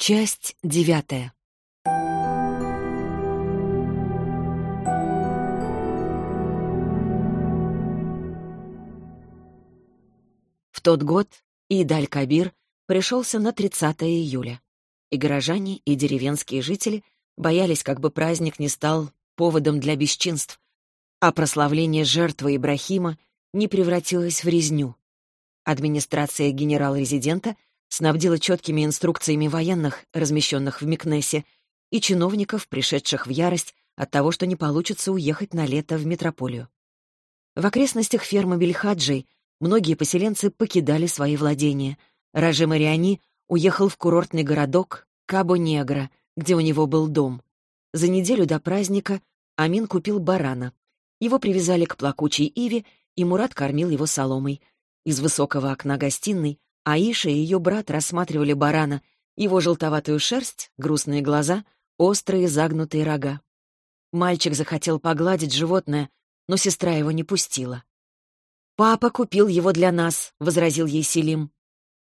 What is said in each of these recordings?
Часть девятая. В тот год Идаль-Кабир пришелся на 30 июля, и горожане, и деревенские жители боялись, как бы праздник не стал поводом для бесчинств, а прославление жертвы Ибрахима не превратилось в резню. Администрация генерал-резидента снабдила четкими инструкциями военных, размещенных в Микнесе, и чиновников, пришедших в ярость от того, что не получится уехать на лето в метрополию. В окрестностях фермы Бельхаджей многие поселенцы покидали свои владения. Раже Мариани уехал в курортный городок Кабо-Негро, где у него был дом. За неделю до праздника Амин купил барана. Его привязали к плакучей иве, и Мурат кормил его соломой. Из высокого окна гостиной Аиша и ее брат рассматривали барана, его желтоватую шерсть, грустные глаза, острые загнутые рога. Мальчик захотел погладить животное, но сестра его не пустила. «Папа купил его для нас», — возразил ей Селим.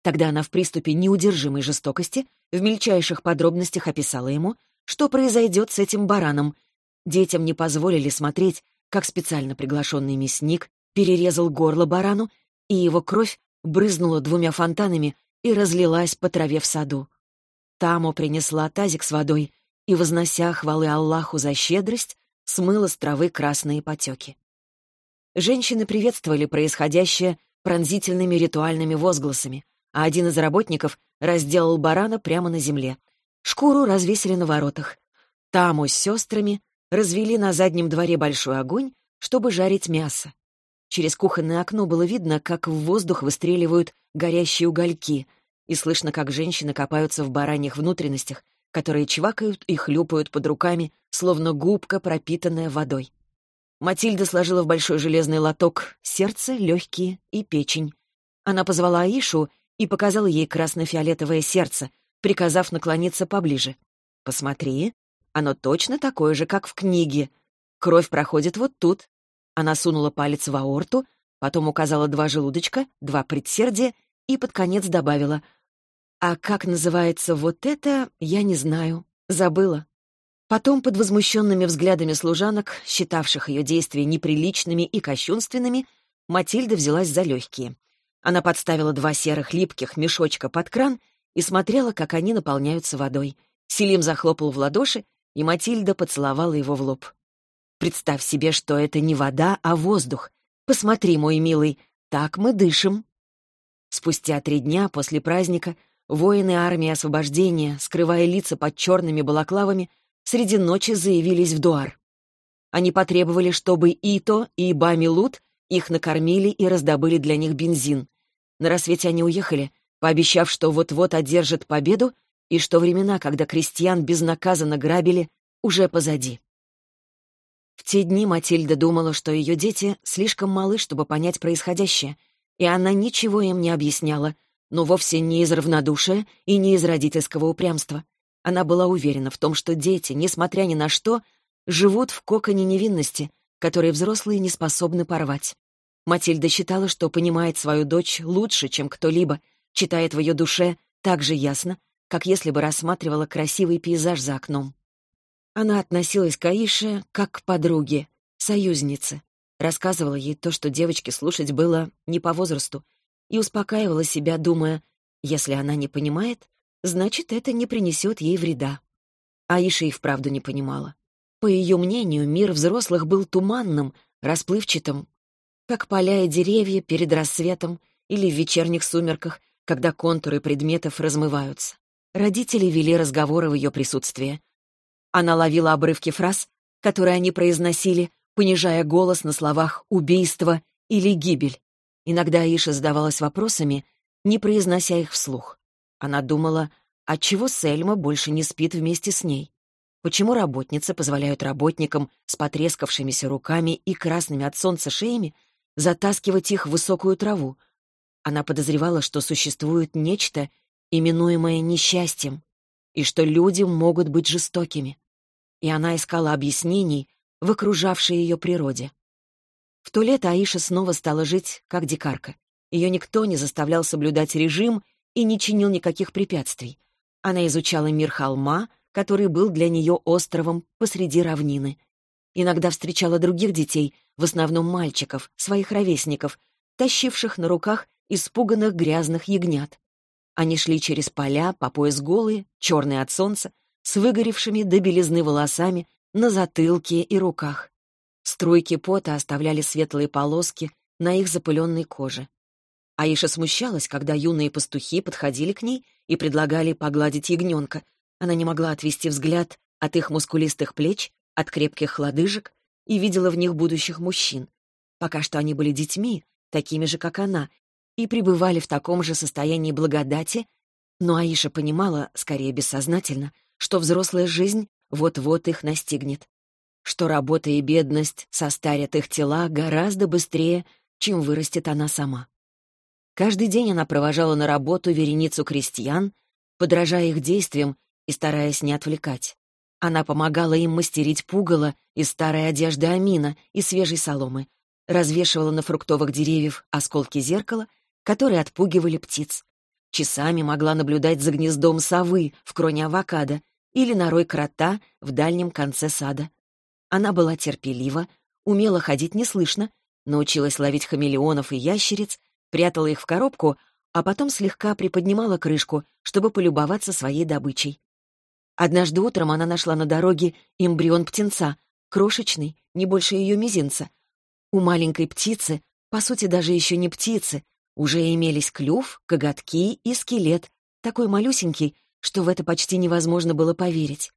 Тогда она в приступе неудержимой жестокости в мельчайших подробностях описала ему, что произойдет с этим бараном. Детям не позволили смотреть, как специально приглашенный мясник перерезал горло барану, и его кровь брызнула двумя фонтанами и разлилась по траве в саду. Таму принесла тазик с водой и, вознося хвалы Аллаху за щедрость, смыла с травы красные потеки. Женщины приветствовали происходящее пронзительными ритуальными возгласами, а один из работников разделал барана прямо на земле. Шкуру развесили на воротах. Таму с сестрами развели на заднем дворе большой огонь, чтобы жарить мясо. Через кухонное окно было видно, как в воздух выстреливают горящие угольки, и слышно, как женщины копаются в бараньих внутренностях, которые чвакают и хлюпают под руками, словно губка, пропитанная водой. Матильда сложила в большой железный лоток сердце, легкие и печень. Она позвала Аишу и показала ей красно-фиолетовое сердце, приказав наклониться поближе. «Посмотри, оно точно такое же, как в книге. Кровь проходит вот тут, она сунула палец в аорту, потом указала два желудочка, два предсердия и под конец добавила «А как называется вот это, я не знаю. Забыла». Потом, под возмущенными взглядами служанок, считавших ее действия неприличными и кощунственными, Матильда взялась за легкие. Она подставила два серых липких мешочка под кран и смотрела, как они наполняются водой. Селим захлопал в ладоши, и Матильда поцеловала его в лоб. Представь себе, что это не вода, а воздух. Посмотри, мой милый, так мы дышим. Спустя три дня после праздника воины армии освобождения, скрывая лица под черными балаклавами, среди ночи заявились в Дуар. Они потребовали, чтобы Ито и Бамилут их накормили и раздобыли для них бензин. На рассвете они уехали, пообещав, что вот-вот одержат победу и что времена, когда крестьян безнаказанно грабили, уже позади. В те дни Матильда думала, что ее дети слишком малы, чтобы понять происходящее, и она ничего им не объясняла, но вовсе не из равнодушия и не из родительского упрямства. Она была уверена в том, что дети, несмотря ни на что, живут в коконе невинности, который взрослые не способны порвать. Матильда считала, что понимает свою дочь лучше, чем кто-либо, читает в ее душе так же ясно, как если бы рассматривала красивый пейзаж за окном. Она относилась к Аише как к подруге, союзнице. Рассказывала ей то, что девочке слушать было не по возрасту, и успокаивала себя, думая, если она не понимает, значит, это не принесет ей вреда. Аиша и вправду не понимала. По ее мнению, мир взрослых был туманным, расплывчатым, как поля и деревья перед рассветом или в вечерних сумерках, когда контуры предметов размываются. Родители вели разговоры в ее присутствии, она ловила обрывки фраз, которые они произносили, понижая голос на словах «убийство» или «гибель». Иногда Аиша задавалась вопросами, не произнося их вслух. Она думала, отчего Сельма больше не спит вместе с ней? Почему работницы позволяют работникам с потрескавшимися руками и красными от солнца шеями затаскивать их в высокую траву? Она подозревала, что существует нечто, именуемое несчастьем, и что люди могут быть жестокими и она искала объяснений в окружавшей ее природе. В то лето Аиша снова стала жить как дикарка. Ее никто не заставлял соблюдать режим и не чинил никаких препятствий. Она изучала мир холма, который был для нее островом посреди равнины. Иногда встречала других детей, в основном мальчиков, своих ровесников, тащивших на руках испуганных грязных ягнят. Они шли через поля, по пояс голые, черные от солнца, с выгоревшими до белизны волосами на затылке и руках. Струйки пота оставляли светлые полоски на их запыленной коже. Аиша смущалась, когда юные пастухи подходили к ней и предлагали погладить ягненка. Она не могла отвести взгляд от их мускулистых плеч, от крепких лодыжек и видела в них будущих мужчин. Пока что они были детьми, такими же, как она, и пребывали в таком же состоянии благодати, но Аиша понимала, скорее бессознательно, что взрослая жизнь вот-вот их настигнет, что работа и бедность состарят их тела гораздо быстрее, чем вырастет она сама. Каждый день она провожала на работу вереницу крестьян, подражая их действиям и стараясь не отвлекать. Она помогала им мастерить пугало из старой одежды Амина и свежей соломы, развешивала на фруктовых деревьев осколки зеркала, которые отпугивали птиц. Часами могла наблюдать за гнездом совы в кроне авокадо или норой крота в дальнем конце сада. Она была терпелива, умела ходить неслышно, научилась ловить хамелеонов и ящериц, прятала их в коробку, а потом слегка приподнимала крышку, чтобы полюбоваться своей добычей. Однажды утром она нашла на дороге эмбрион птенца, крошечный, не больше ее мизинца. У маленькой птицы, по сути даже еще не птицы, уже имелись клюв, коготки и скелет, такой малюсенький, что в это почти невозможно было поверить.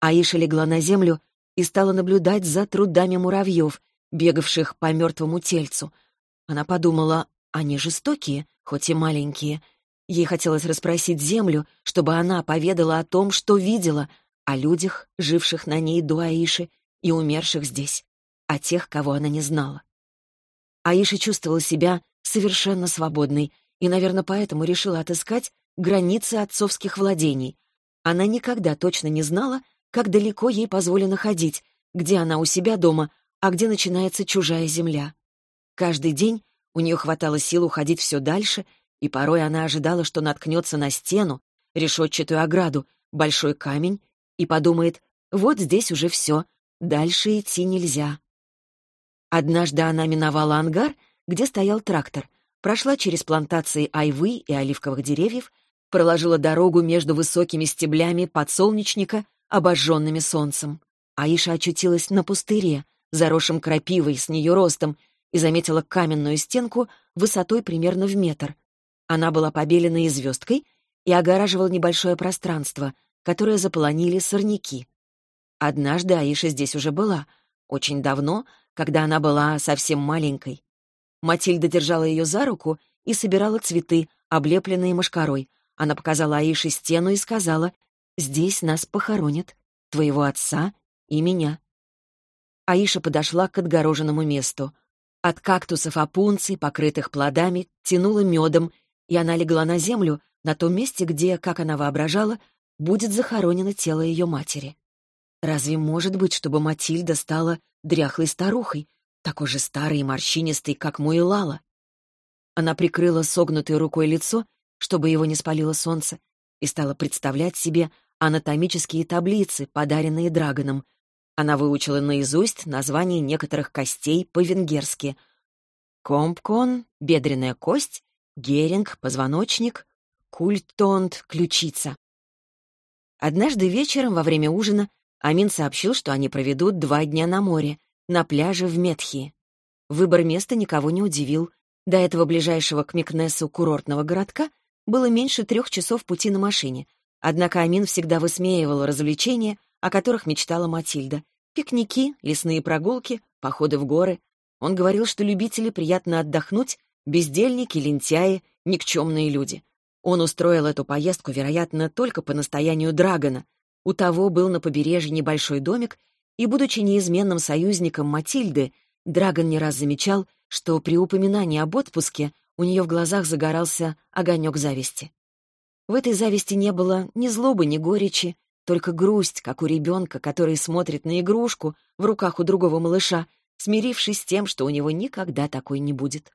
Аиша легла на землю и стала наблюдать за трудами муравьев, бегавших по мертвому тельцу. Она подумала, они жестокие, хоть и маленькие. Ей хотелось расспросить землю, чтобы она поведала о том, что видела, о людях, живших на ней до Аиши и умерших здесь, о тех, кого она не знала. Аиша чувствовала себя совершенно свободной и, наверное, поэтому решила отыскать границы отцовских владений. Она никогда точно не знала, как далеко ей позволено ходить, где она у себя дома, а где начинается чужая земля. Каждый день у нее хватало сил уходить все дальше, и порой она ожидала, что наткнется на стену, решетчатую ограду, большой камень, и подумает, вот здесь уже все, дальше идти нельзя. Однажды она миновала ангар, где стоял трактор, прошла через плантации айвы и оливковых деревьев, проложила дорогу между высокими стеблями подсолнечника, обожженными солнцем. Аиша очутилась на пустыре, заросшем крапивой с нее ростом, и заметила каменную стенку высотой примерно в метр. Она была побелена звездкой и огораживала небольшое пространство, которое заполонили сорняки. Однажды Аиша здесь уже была, очень давно, когда она была совсем маленькой. Матильда держала ее за руку и собирала цветы, облепленные мошкарой. Она показала Аише стену и сказала, «Здесь нас похоронят, твоего отца и меня». Аиша подошла к отгороженному месту — от кактусов опунций, покрытых плодами, тянуло медом, и она легла на землю, на том месте, где, как она воображала, будет захоронено тело ее матери. Разве может быть, чтобы Матильда стала дряхлой старухой, такой же старой и морщинистой, как Муэлала? Она прикрыла согнутой рукой лицо, чтобы его не спалило солнце, и стала представлять себе анатомические таблицы, подаренные Драгоном, она выучила наизусть название некоторых костей по-венгерски. Компкон, бедренная кость, геринг, позвоночник, культонт, ключица. Однажды вечером во время ужина Амин сообщил, что они проведут два дня на море, на пляже в Метхи. Выбор места никого не удивил. До этого ближайшего к Микнесу курортного городка было меньше трех часов пути на машине. Однако Амин всегда высмеивал развлечения, о которых мечтала Матильда. Пикники, лесные прогулки, походы в горы. Он говорил, что любители приятно отдохнуть, бездельники, лентяи, никчемные люди. Он устроил эту поездку, вероятно, только по настоянию Драгона. У того был на побережье небольшой домик, и, будучи неизменным союзником Матильды, Драгон не раз замечал, что при упоминании об отпуске у нее в глазах загорался огонек зависти. В этой зависти не было ни злобы, ни горечи, только грусть, как у ребенка, который смотрит на игрушку в руках у другого малыша, смирившись с тем, что у него никогда такой не будет.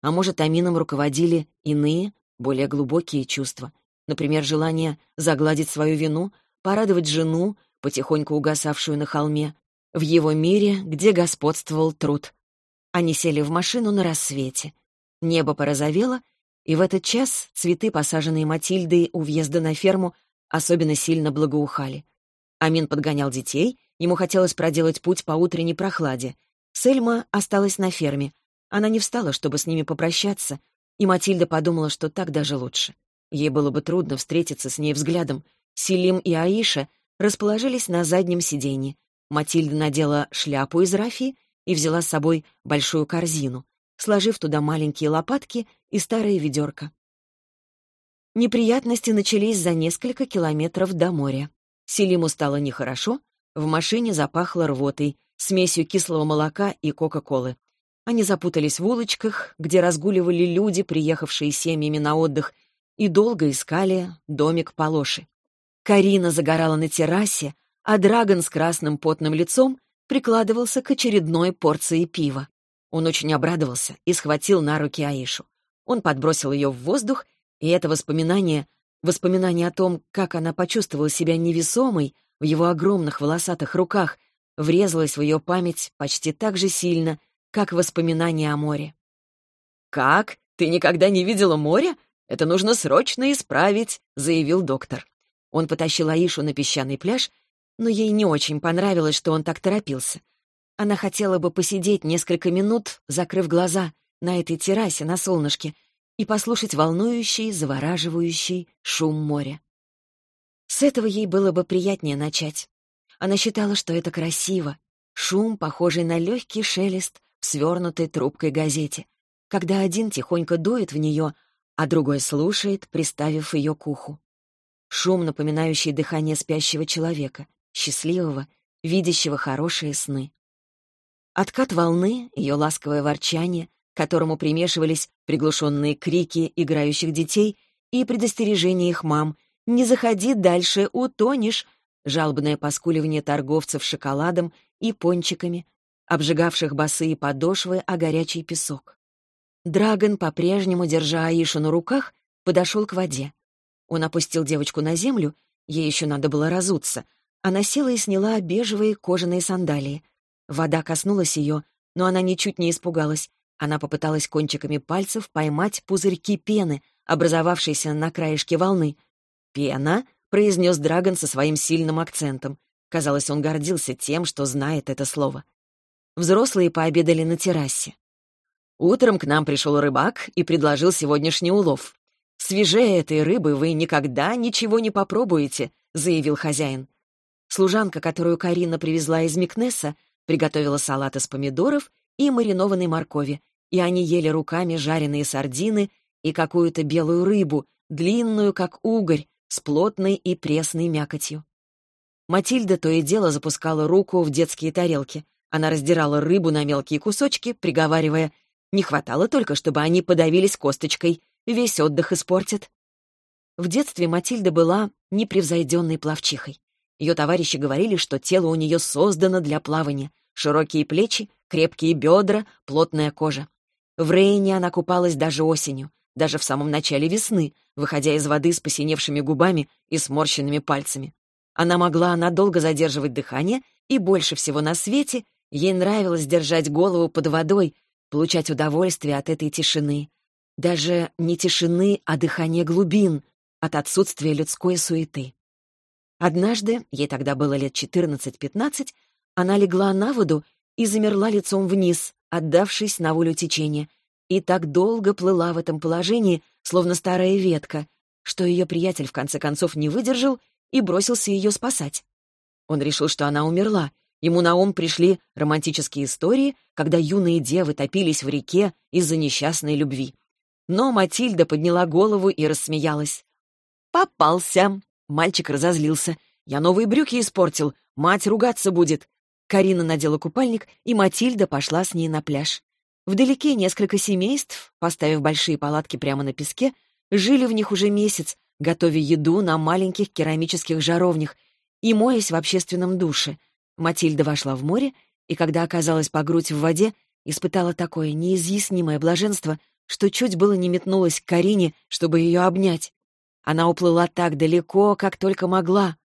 А может, Амином руководили иные, более глубокие чувства. например, желание загладить свою вину, порадовать жену, потихоньку угасавшую на холме, в его мире, где господствовал труд. Они сели в машину на рассвете. Небо порозовело, и в этот час цветы, посаженные Матильдой у въезда на ферму, особенно сильно благоухали. Амин подгонял детей, ему хотелось проделать путь по утренней прохладе. Сельма осталась на ферме. Она не встала, чтобы с ними попрощаться, и Матильда подумала, что так даже лучше. Ей было бы трудно встретиться с ней взглядом. Селим и Аиша расположились на заднем сиденье. Матильда надела шляпу из рафии и взяла с собой большую корзину, сложив туда маленькие лопатки и старое ведерко. Неприятности начались за несколько километров до моря. Селиму стало нехорошо, в машине запахло рвотой, смесью кислого молока и кока-колы. Они запутались в улочках, где разгуливали люди, приехавшие семьями на отдых, и долго искали домик Полоши. Карина загорала на террасе, а Драгон с красным потным лицом прикладывался к очередной порции пива. Он очень обрадовался и схватил на руки Аишу. Он подбросил ее в воздух, и это воспоминание, воспоминание о том, как она почувствовала себя невесомой в его огромных волосатых руках, врезалось в ее память почти так же сильно, как воспоминание о море. «Как? Ты никогда не видела море? Это нужно срочно исправить», — заявил доктор. Он потащил Аишу на песчаный пляж но ей не очень понравилось, что он так торопился. Она хотела бы посидеть несколько минут, закрыв глаза, на этой террасе на солнышке и послушать волнующий, завораживающий шум моря. С этого ей было бы приятнее начать. Она считала, что это красиво. Шум, похожий на легкий шелест в свернутой трубкой газете, когда один тихонько дует в нее, а другой слушает, приставив ее к уху. Шум, напоминающий дыхание спящего человека счастливого, видящего хорошие сны. Откат волны, ее ласковое ворчание, к которому примешивались приглушенные крики играющих детей и предостережения их мам «Не заходи дальше, утонешь!» жалобное поскуливание торговцев шоколадом и пончиками, обжигавших босые подошвы о горячий песок. Драгон, по-прежнему держа Аишу на руках, подошел к воде. Он опустил девочку на землю, ей еще надо было разуться, она села и сняла бежевые кожаные сандалии. Вода коснулась ее, но она ничуть не испугалась. Она попыталась кончиками пальцев поймать пузырьки пены, образовавшиеся на краешке волны. «Пена?» — произнес Драгон со своим сильным акцентом. Казалось, он гордился тем, что знает это слово. Взрослые пообедали на террасе. Утром к нам пришел рыбак и предложил сегодняшний улов. «Свежее этой рыбы вы никогда ничего не попробуете», — заявил хозяин. Служанка, которую Карина привезла из Микнеса, приготовила салат из помидоров и маринованной моркови, и они ели руками жареные сардины и какую-то белую рыбу, длинную, как угорь, с плотной и пресной мякотью. Матильда то и дело запускала руку в детские тарелки. Она раздирала рыбу на мелкие кусочки, приговаривая, «Не хватало только, чтобы они подавились косточкой, весь отдых испортят». В детстве Матильда была непревзойденной плавчихой. Ее товарищи говорили, что тело у нее создано для плавания. Широкие плечи, крепкие бедра, плотная кожа. В Рейне она купалась даже осенью, даже в самом начале весны, выходя из воды с посиневшими губами и сморщенными пальцами. Она могла надолго задерживать дыхание, и больше всего на свете ей нравилось держать голову под водой, получать удовольствие от этой тишины. Даже не тишины, а дыхания глубин, от отсутствия людской суеты. Однажды, ей тогда было лет 14-15, она легла на воду и замерла лицом вниз, отдавшись на волю течения, и так долго плыла в этом положении, словно старая ветка, что ее приятель в конце концов не выдержал и бросился ее спасать. Он решил, что она умерла. Ему на ум пришли романтические истории, когда юные девы топились в реке из-за несчастной любви. Но Матильда подняла голову и рассмеялась. «Попался!» Мальчик разозлился. «Я новые брюки испортил. Мать ругаться будет». Карина надела купальник, и Матильда пошла с ней на пляж. Вдалеке несколько семейств, поставив большие палатки прямо на песке, жили в них уже месяц, готовя еду на маленьких керамических жаровнях и моясь в общественном душе. Матильда вошла в море, и когда оказалась по грудь в воде, испытала такое неизъяснимое блаженство, что чуть было не метнулась к Карине, чтобы ее обнять. Она уплыла так далеко, как только могла.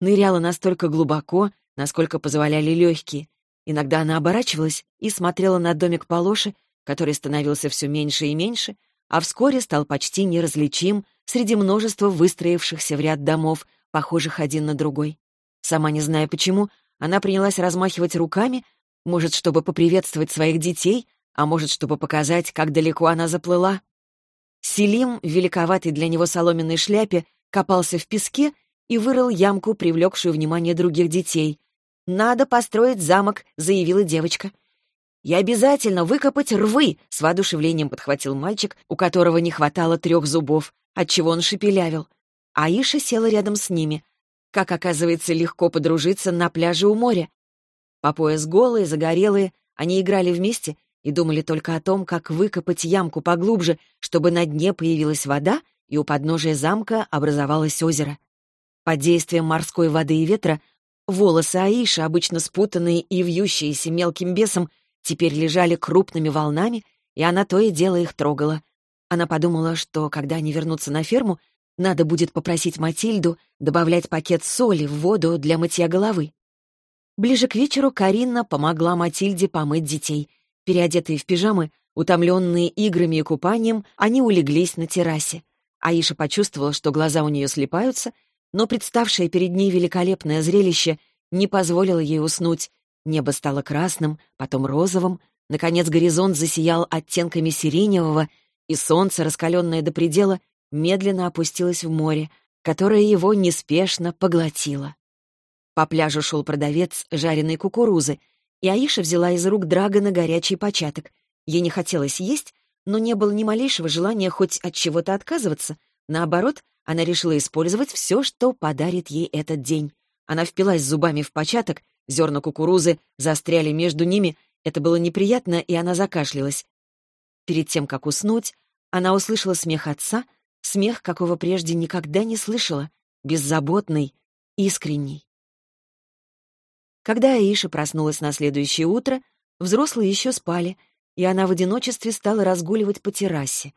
Ныряла настолько глубоко, насколько позволяли легкие. Иногда она оборачивалась и смотрела на домик Полоши, который становился все меньше и меньше, а вскоре стал почти неразличим среди множества выстроившихся в ряд домов, похожих один на другой. Сама не зная почему, она принялась размахивать руками, может, чтобы поприветствовать своих детей, а может, чтобы показать, как далеко она заплыла. Селим, в великоватой для него соломенной шляпе, копался в песке и вырыл ямку, привлекшую внимание других детей. «Надо построить замок», — заявила девочка. «И обязательно выкопать рвы!» — с воодушевлением подхватил мальчик, у которого не хватало трех зубов, отчего он шепелявил. Аиша села рядом с ними. Как оказывается, легко подружиться на пляже у моря. По пояс голые, загорелые, они играли вместе и думали только о том, как выкопать ямку поглубже, чтобы на дне появилась вода, и у подножия замка образовалось озеро. Под действием морской воды и ветра волосы Аиши, обычно спутанные и вьющиеся мелким бесом, теперь лежали крупными волнами, и она то и дело их трогала. Она подумала, что, когда они вернутся на ферму, надо будет попросить Матильду добавлять пакет соли в воду для мытья головы. Ближе к вечеру Карина помогла Матильде помыть детей, Переодетые в пижамы, утомленные играми и купанием, они улеглись на террасе. Аиша почувствовала, что глаза у нее слепаются, но представшее перед ней великолепное зрелище не позволило ей уснуть. Небо стало красным, потом розовым, наконец горизонт засиял оттенками сиреневого, и солнце, раскаленное до предела, медленно опустилось в море, которое его неспешно поглотило. По пляжу шел продавец жареной кукурузы, и Аиша взяла из рук Драгона горячий початок. Ей не хотелось есть, но не было ни малейшего желания хоть от чего-то отказываться. Наоборот, она решила использовать все, что подарит ей этот день. Она впилась зубами в початок, зерна кукурузы застряли между ними, это было неприятно, и она закашлялась. Перед тем, как уснуть, она услышала смех отца, смех, какого прежде никогда не слышала, беззаботный, искренний. Когда Аиша проснулась на следующее утро, взрослые еще спали, и она в одиночестве стала разгуливать по террасе.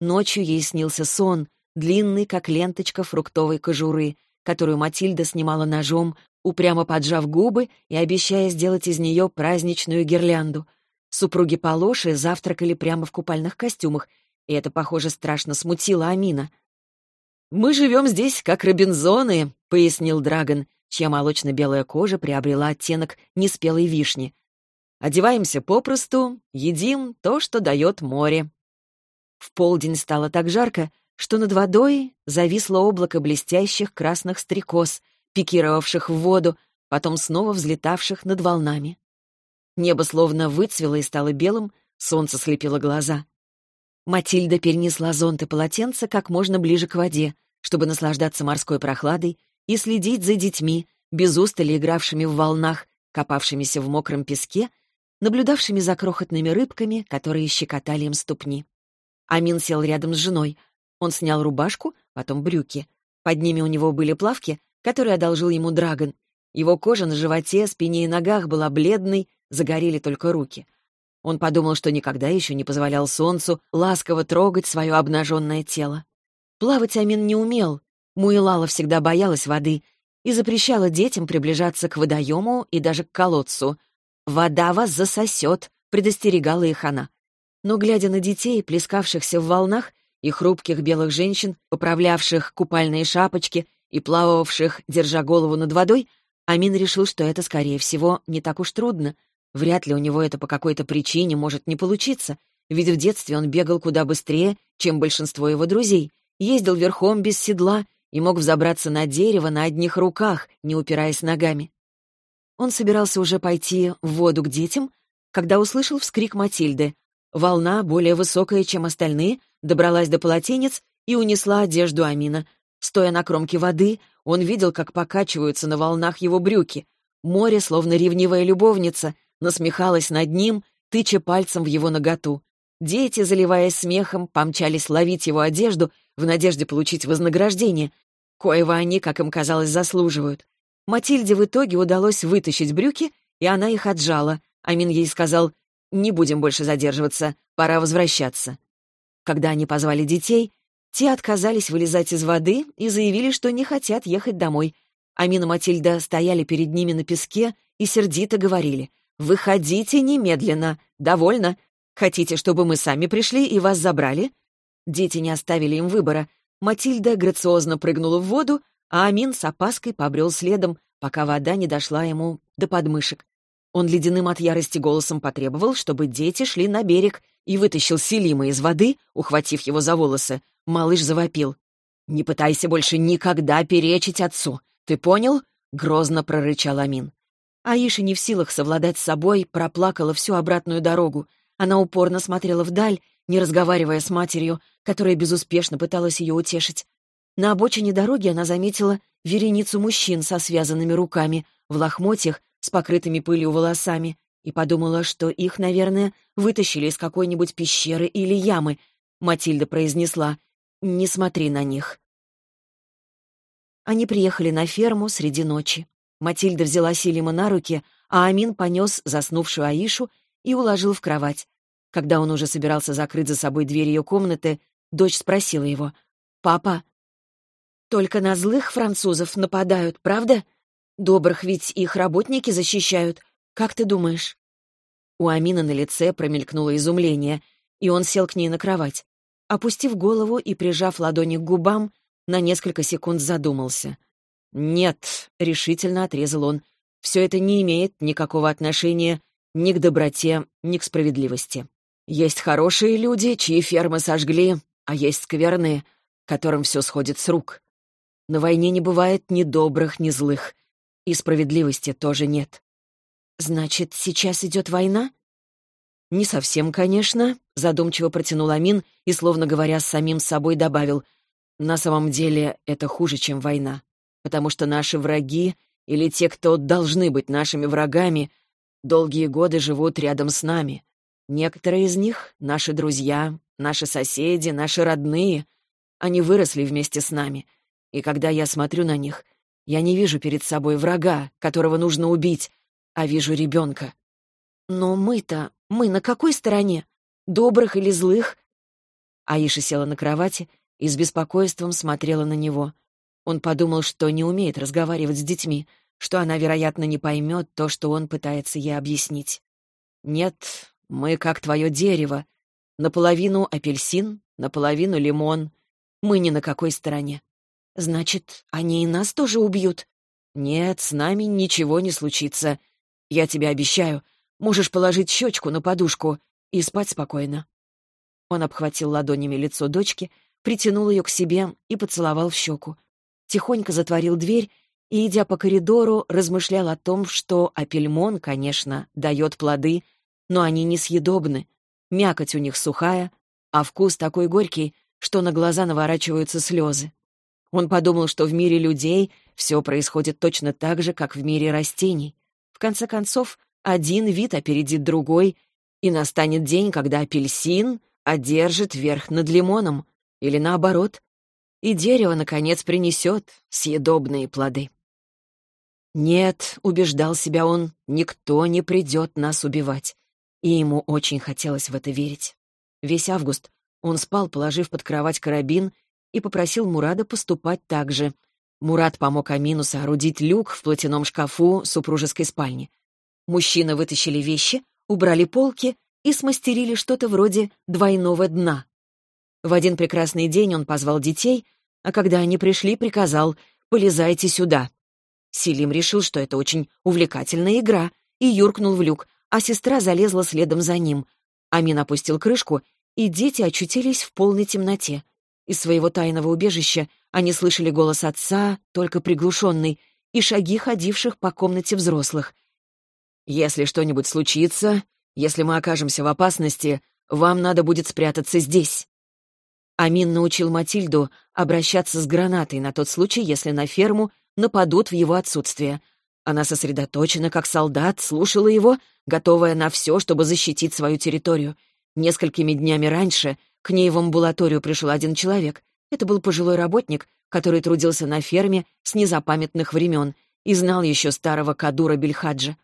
Ночью ей снился сон, длинный, как ленточка фруктовой кожуры, которую Матильда снимала ножом, упрямо поджав губы и обещая сделать из нее праздничную гирлянду. Супруги Полоши завтракали прямо в купальных костюмах, и это, похоже, страшно смутило Амина. «Мы живем здесь, как Робинзоны», — пояснил Драгон, чья молочно-белая кожа приобрела оттенок неспелой вишни. Одеваемся попросту, едим то, что дает море. В полдень стало так жарко, что над водой зависло облако блестящих красных стрекоз, пикировавших в воду, потом снова взлетавших над волнами. Небо словно выцвело и стало белым, солнце слепило глаза. Матильда перенесла зонт и полотенце как можно ближе к воде, чтобы наслаждаться морской прохладой и следить за детьми, без устали игравшими в волнах, копавшимися в мокром песке, наблюдавшими за крохотными рыбками, которые щекотали им ступни. Амин сел рядом с женой. Он снял рубашку, потом брюки. Под ними у него были плавки, которые одолжил ему Драгон. Его кожа на животе, спине и ногах была бледной, загорели только руки. Он подумал, что никогда еще не позволял солнцу ласково трогать свое обнаженное тело. Плавать Амин не умел, Муилала всегда боялась воды и запрещала детям приближаться к водоему и даже к колодцу. «Вода вас засосет», — предостерегала их она. Но, глядя на детей, плескавшихся в волнах, и хрупких белых женщин, поправлявших купальные шапочки и плававших, держа голову над водой, Амин решил, что это, скорее всего, не так уж трудно. Вряд ли у него это по какой-то причине может не получиться, ведь в детстве он бегал куда быстрее, чем большинство его друзей, ездил верхом без седла и мог взобраться на дерево на одних руках, не упираясь ногами. Он собирался уже пойти в воду к детям, когда услышал вскрик Матильды. Волна, более высокая, чем остальные, добралась до полотенец и унесла одежду Амина. Стоя на кромке воды, он видел, как покачиваются на волнах его брюки. Море, словно ревнивая любовница, насмехалось над ним, тыча пальцем в его ноготу. Дети, заливаясь смехом, помчались ловить его одежду в надежде получить вознаграждение, коего они, как им казалось, заслуживают. Матильде в итоге удалось вытащить брюки, и она их отжала. Амин ей сказал, «Не будем больше задерживаться, пора возвращаться». Когда они позвали детей, Те отказались вылезать из воды и заявили, что не хотят ехать домой. Амин и Матильда стояли перед ними на песке и сердито говорили «Выходите немедленно! Довольно! Хотите, чтобы мы сами пришли и вас забрали?» Дети не оставили им выбора. Матильда грациозно прыгнула в воду, а Амин с опаской побрел следом, пока вода не дошла ему до подмышек. Он ледяным от ярости голосом потребовал, чтобы дети шли на берег, и вытащил Селима из воды, ухватив его за волосы. Малыш завопил. «Не пытайся больше никогда перечить отцу. Ты понял?» — грозно прорычал Амин. Аиша не в силах совладать с собой, проплакала всю обратную дорогу. Она упорно смотрела вдаль, не разговаривая с матерью, которая безуспешно пыталась ее утешить. На обочине дороги она заметила вереницу мужчин со связанными руками, в лохмотьях, с покрытыми пылью волосами, и подумала, что их, наверное, вытащили из какой-нибудь пещеры или ямы. Матильда произнесла «Не смотри на них». Они приехали на ферму среди ночи. Матильда взяла Силима на руки, а Амин понес заснувшую Аишу и уложил в кровать. Когда он уже собирался закрыть за собой дверь ее комнаты, дочь спросила его, «Папа, только на злых французов нападают, правда? Добрых ведь их работники защищают. Как ты думаешь?» У Амина на лице промелькнуло изумление, и он сел к ней на кровать. Опустив голову и прижав ладони к губам, на несколько секунд задумался. «Нет», — решительно отрезал он, — «все это не имеет никакого отношения ни к доброте, ни к справедливости. Есть хорошие люди, чьи фермы сожгли, а есть скверные, которым все сходит с рук. На войне не бывает ни добрых, ни злых, и справедливости тоже нет». «Значит, сейчас идет война?» «Не совсем, конечно», — задумчиво протянул Амин и, словно говоря с самим собой, добавил, «На самом деле это хуже, чем война потому что наши враги или те, кто должны быть нашими врагами, долгие годы живут рядом с нами. Некоторые из них — наши друзья, наши соседи, наши родные. Они выросли вместе с нами. И когда я смотрю на них, я не вижу перед собой врага, которого нужно убить, а вижу ребенка. Но мы-то, мы на какой стороне? Добрых или злых? Аиша села на кровати и с беспокойством смотрела на него — он подумал, что не умеет разговаривать с детьми, что она, вероятно, не поймет то, что он пытается ей объяснить. «Нет, мы как твое дерево. Наполовину апельсин, наполовину лимон. Мы ни на какой стороне. Значит, они и нас тоже убьют?» «Нет, с нами ничего не случится. Я тебе обещаю. Можешь положить щечку на подушку и спать спокойно». Он обхватил ладонями лицо дочки, притянул ее к себе и поцеловал в щеку тихонько затворил дверь и, идя по коридору, размышлял о том, что апельмон, конечно, дает плоды, но они несъедобны. Мякоть у них сухая, а вкус такой горький, что на глаза наворачиваются слезы. Он подумал, что в мире людей все происходит точно так же, как в мире растений. В конце концов, один вид опередит другой, и настанет день, когда апельсин одержит верх над лимоном, или наоборот, и дерево, наконец, принесет съедобные плоды. «Нет», — убеждал себя он, — «никто не придет нас убивать». И ему очень хотелось в это верить. Весь август он спал, положив под кровать карабин, и попросил Мурада поступать так же. Мурад помог Амину соорудить люк в платяном шкафу супружеской спальни. Мужчины вытащили вещи, убрали полки и смастерили что-то вроде двойного дна. В один прекрасный день он позвал детей, а когда они пришли, приказал «Полезайте сюда». Силим решил, что это очень увлекательная игра, и юркнул в люк, а сестра залезла следом за ним. Амин опустил крышку, и дети очутились в полной темноте. Из своего тайного убежища они слышали голос отца, только приглушенный, и шаги ходивших по комнате взрослых. «Если что-нибудь случится, если мы окажемся в опасности, вам надо будет спрятаться здесь». Амин научил Матильду обращаться с гранатой на тот случай, если на ферму нападут в его отсутствие. Она сосредоточена, как солдат, слушала его, готовая на все, чтобы защитить свою территорию. Несколькими днями раньше к ней в амбулаторию пришел один человек. Это был пожилой работник, который трудился на ферме с незапамятных времен и знал еще старого Кадура Бельхаджа.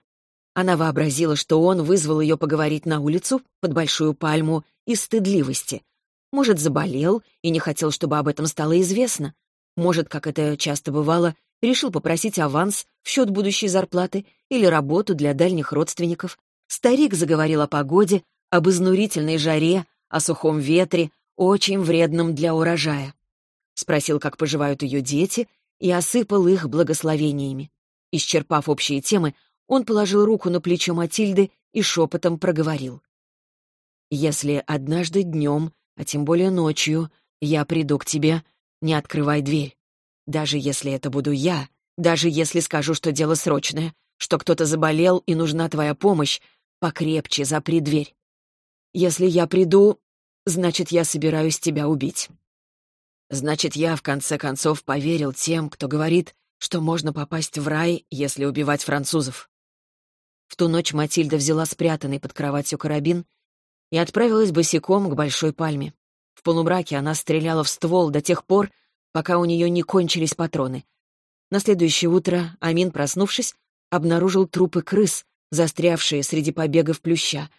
Она вообразила, что он вызвал ее поговорить на улицу под большую пальму из стыдливости. Может, заболел и не хотел, чтобы об этом стало известно. Может, как это часто бывало, решил попросить аванс в счет будущей зарплаты или работу для дальних родственников. Старик заговорил о погоде, об изнурительной жаре, о сухом ветре, очень вредном для урожая. Спросил, как поживают ее дети, и осыпал их благословениями. Исчерпав общие темы, он положил руку на плечо Матильды и шепотом проговорил. «Если однажды днем, а тем более ночью, я приду к тебе, не открывай дверь. Даже если это буду я, даже если скажу, что дело срочное, что кто-то заболел и нужна твоя помощь, покрепче запри дверь. Если я приду, значит, я собираюсь тебя убить. Значит, я, в конце концов, поверил тем, кто говорит, что можно попасть в рай, если убивать французов. В ту ночь Матильда взяла спрятанный под кроватью карабин и отправилась босиком к большой пальме. В полумраке она стреляла в ствол до тех пор, пока у нее не кончились патроны. На следующее утро Амин, проснувшись, обнаружил трупы крыс, застрявшие среди побегов плюща.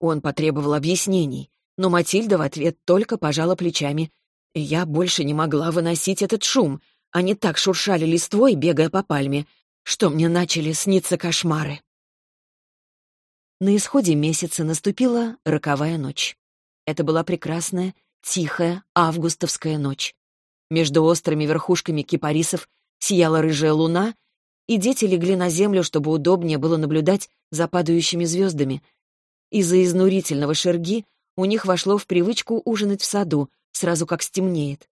Он потребовал объяснений, но Матильда в ответ только пожала плечами. я больше не могла выносить этот шум. Они так шуршали листвой, бегая по пальме, что мне начали сниться кошмары. На исходе месяца наступила роковая ночь. Это была прекрасная, тихая августовская ночь. Между острыми верхушками кипарисов сияла рыжая луна, и дети легли на землю, чтобы удобнее было наблюдать за падающими звездами. Из-за изнурительного шерги у них вошло в привычку ужинать в саду, сразу как стемнеет.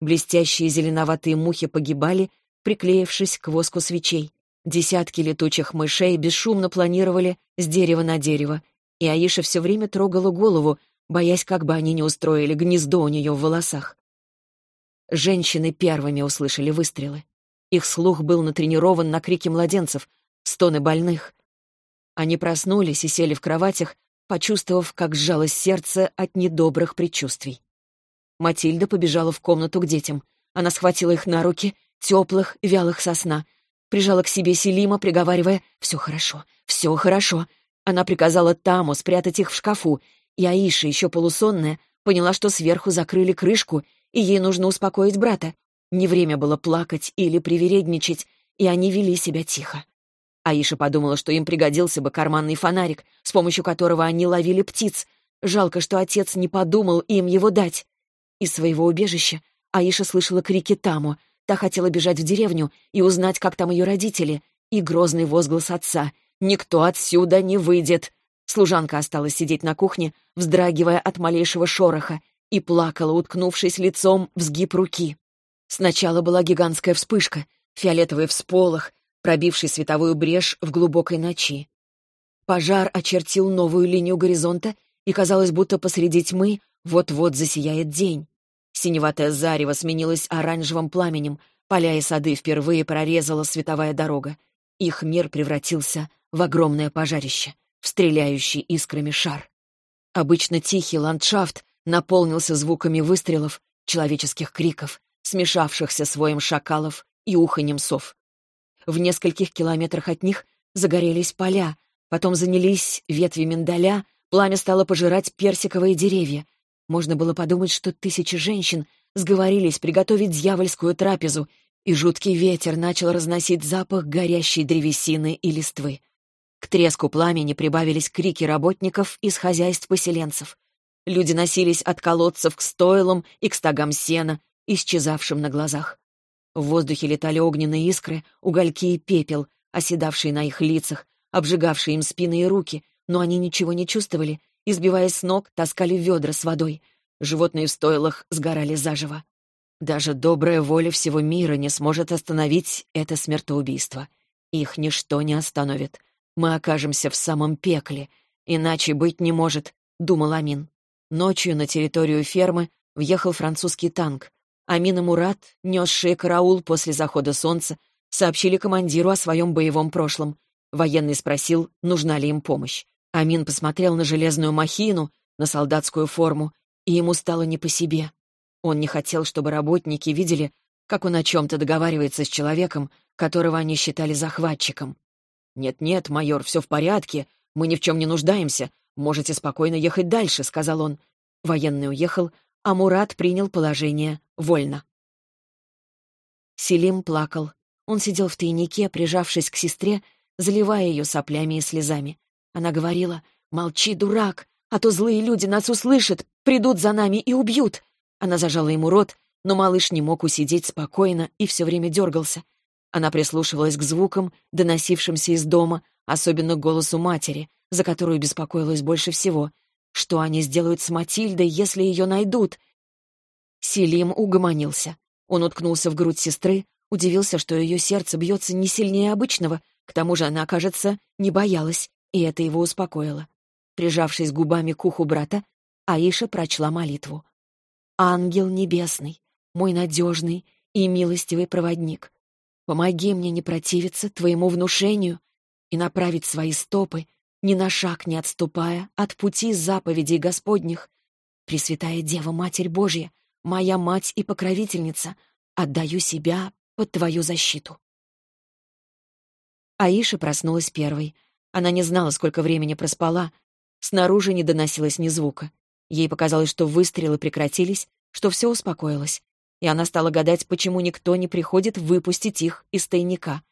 Блестящие зеленоватые мухи погибали, приклеившись к воску свечей. Десятки летучих мышей бесшумно планировали с дерева на дерево, и Аиша все время трогала голову, боясь, как бы они не устроили гнездо у нее в волосах. Женщины первыми услышали выстрелы. Их слух был натренирован на крики младенцев, стоны больных. Они проснулись и сели в кроватях, почувствовав, как сжалось сердце от недобрых предчувствий. Матильда побежала в комнату к детям. Она схватила их на руки, теплых, вялых сосна — прижала к себе Селима, приговаривая «Все хорошо, все хорошо». Она приказала Таму спрятать их в шкафу, и Аиша, еще полусонная, поняла, что сверху закрыли крышку, и ей нужно успокоить брата. Не время было плакать или привередничать, и они вели себя тихо. Аиша подумала, что им пригодился бы карманный фонарик, с помощью которого они ловили птиц. Жалко, что отец не подумал им его дать. Из своего убежища Аиша слышала крики Таму, Та хотела бежать в деревню и узнать, как там ее родители, и грозный возглас отца «Никто отсюда не выйдет!» Служанка осталась сидеть на кухне, вздрагивая от малейшего шороха, и плакала, уткнувшись лицом в сгиб руки. Сначала была гигантская вспышка, фиолетовый всполох, пробивший световую брешь в глубокой ночи. Пожар очертил новую линию горизонта, и казалось, будто посреди тьмы вот-вот засияет день. Синеватое зарево сменилось оранжевым пламенем, поля и сады впервые прорезала световая дорога. Их мир превратился в огромное пожарище, в стреляющий искрами шар. Обычно тихий ландшафт наполнился звуками выстрелов, человеческих криков, смешавшихся с воем шакалов и уханьем сов. В нескольких километрах от них загорелись поля, потом занялись ветви миндаля, пламя стало пожирать персиковые деревья — можно было подумать, что тысячи женщин сговорились приготовить дьявольскую трапезу, и жуткий ветер начал разносить запах горящей древесины и листвы. К треску пламени прибавились крики работников из хозяйств поселенцев. Люди носились от колодцев к стойлам и к стогам сена, исчезавшим на глазах. В воздухе летали огненные искры, угольки и пепел, оседавшие на их лицах, обжигавшие им спины и руки, но они ничего не чувствовали избиваясь с ног, таскали ведра с водой. Животные в стойлах сгорали заживо. Даже добрая воля всего мира не сможет остановить это смертоубийство. Их ничто не остановит. Мы окажемся в самом пекле. Иначе быть не может, — думал Амин. Ночью на территорию фермы въехал французский танк. Амин и Мурат, несшие караул после захода солнца, сообщили командиру о своем боевом прошлом. Военный спросил, нужна ли им помощь. Амин посмотрел на железную махину, на солдатскую форму, и ему стало не по себе. Он не хотел, чтобы работники видели, как он о чем-то договаривается с человеком, которого они считали захватчиком. «Нет-нет, майор, все в порядке, мы ни в чем не нуждаемся, можете спокойно ехать дальше», — сказал он. Военный уехал, а Мурат принял положение вольно. Селим плакал. Он сидел в тайнике, прижавшись к сестре, заливая ее соплями и слезами. Она говорила, «Молчи, дурак, а то злые люди нас услышат, придут за нами и убьют». Она зажала ему рот, но малыш не мог усидеть спокойно и все время дергался. Она прислушивалась к звукам, доносившимся из дома, особенно к голосу матери, за которую беспокоилась больше всего. Что они сделают с Матильдой, если ее найдут? Селим угомонился. Он уткнулся в грудь сестры, удивился, что ее сердце бьется не сильнее обычного, к тому же она, кажется, не боялась, и это его успокоило. Прижавшись губами к уху брата, Аиша прочла молитву. «Ангел небесный, мой надежный и милостивый проводник, помоги мне не противиться твоему внушению и направить свои стопы, ни на шаг не отступая от пути заповедей Господних. Пресвятая Дева, Матерь Божья, моя мать и покровительница, отдаю себя под твою защиту. Аиша проснулась первой. Она не знала, сколько времени проспала. Снаружи не доносилось ни звука. Ей показалось, что выстрелы прекратились, что все успокоилось. И она стала гадать, почему никто не приходит выпустить их из тайника.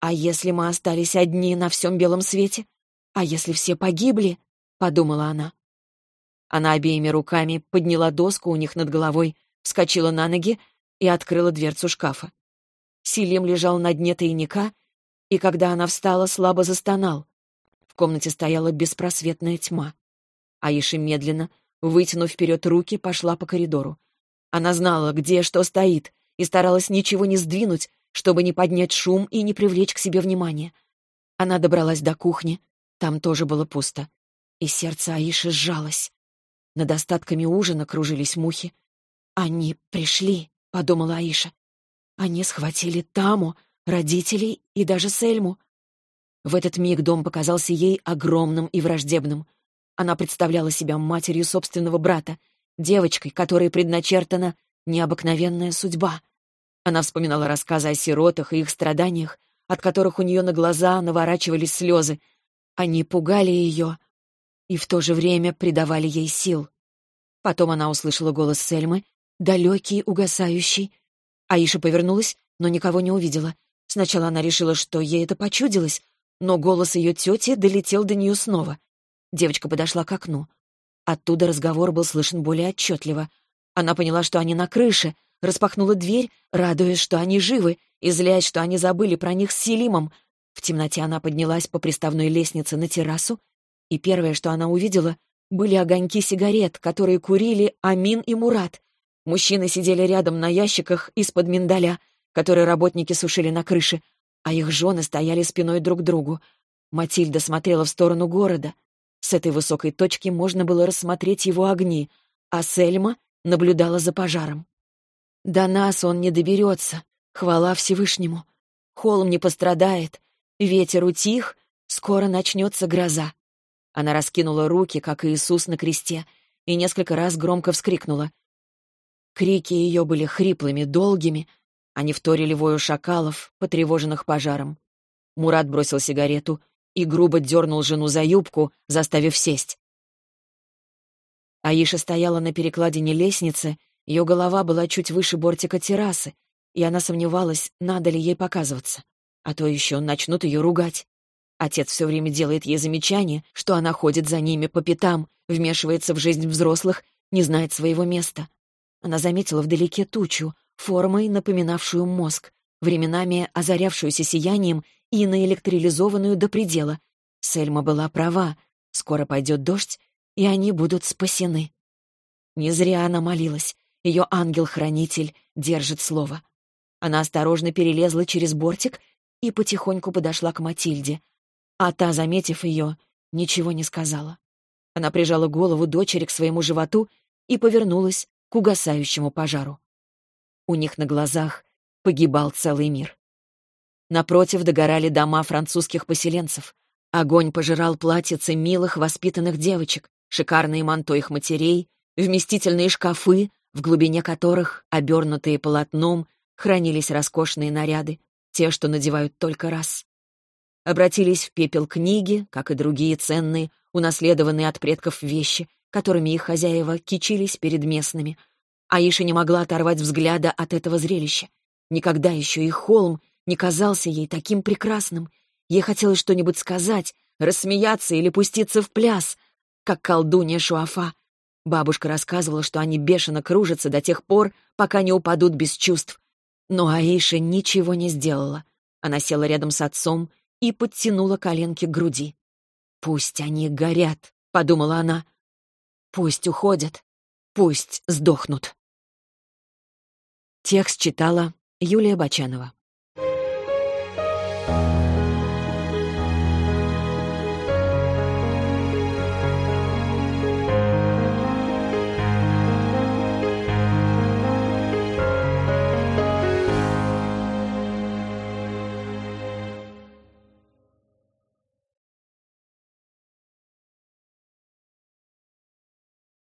«А если мы остались одни на всем белом свете? А если все погибли?» — подумала она. Она обеими руками подняла доску у них над головой, вскочила на ноги и открыла дверцу шкафа. Силим лежал на дне тайника, и когда она встала, слабо застонал. В комнате стояла беспросветная тьма. Аиша медленно, вытянув вперед руки, пошла по коридору. Она знала, где что стоит, и старалась ничего не сдвинуть, чтобы не поднять шум и не привлечь к себе внимания. Она добралась до кухни, там тоже было пусто, и сердце Аиши сжалось. Над остатками ужина кружились мухи. «Они пришли», — подумала Аиша. «Они схватили Таму, родителей и даже Сельму». В этот миг дом показался ей огромным и враждебным. Она представляла себя матерью собственного брата, девочкой, которой предначертана необыкновенная судьба. Она вспоминала рассказы о сиротах и их страданиях, от которых у нее на глаза наворачивались слезы. Они пугали ее, и в то же время придавали ей сил. Потом она услышала голос Сельмы, далекий, угасающий. Аиша повернулась, но никого не увидела. Сначала она решила, что ей это почудилось, но голос ее тети долетел до нее снова. Девочка подошла к окну. Оттуда разговор был слышен более отчетливо. Она поняла, что они на крыше, распахнула дверь, радуясь, что они живы, и злясь, что они забыли про них с Селимом. В темноте она поднялась по приставной лестнице на террасу и первое, что она увидела, были огоньки сигарет, которые курили Амин и Мурат. Мужчины сидели рядом на ящиках из-под миндаля, которые работники сушили на крыше, а их жены стояли спиной друг к другу. Матильда смотрела в сторону города. С этой высокой точки можно было рассмотреть его огни, а Сельма наблюдала за пожаром. До нас он не доберется, хвала Всевышнему. Холм не пострадает, ветер утих, скоро начнется гроза. Она раскинула руки, как Иисус на кресте, и несколько раз громко вскрикнула. Крики ее были хриплыми, долгими. Они вторили вою шакалов, потревоженных пожаром. Мурат бросил сигарету и грубо дернул жену за юбку, заставив сесть. Аиша стояла на перекладине лестницы, ее голова была чуть выше бортика террасы, и она сомневалась, надо ли ей показываться. А то еще начнут ее ругать. Отец все время делает ей замечание, что она ходит за ними по пятам, вмешивается в жизнь взрослых, не знает своего места. Она заметила вдалеке тучу, формой напоминавшую мозг, временами озарявшуюся сиянием и наэлектролизованную до предела. Сельма была права. Скоро пойдет дождь, и они будут спасены. Не зря она молилась. Ее ангел-хранитель держит слово. Она осторожно перелезла через бортик и потихоньку подошла к Матильде. А та, заметив ее, ничего не сказала. Она прижала голову дочери к своему животу и повернулась к угасающему пожару. У них на глазах погибал целый мир. Напротив догорали дома французских поселенцев. Огонь пожирал платьицы милых воспитанных девочек, шикарные манто их матерей, вместительные шкафы, в глубине которых, обернутые полотном, хранились роскошные наряды, те, что надевают только раз. Обратились в пепел книги, как и другие ценные, унаследованные от предков вещи, которыми их хозяева кичились перед местными. Аиша не могла оторвать взгляда от этого зрелища. Никогда еще и холм не казался ей таким прекрасным. Ей хотелось что-нибудь сказать, рассмеяться или пуститься в пляс, как колдунья Шуафа. Бабушка рассказывала, что они бешено кружатся до тех пор, пока не упадут без чувств. Но Аиша ничего не сделала. Она села рядом с отцом и подтянула коленки к груди. «Пусть они горят», — подумала она. «Пусть уходят, пусть сдохнут». Текст читала Юлия Бочанова.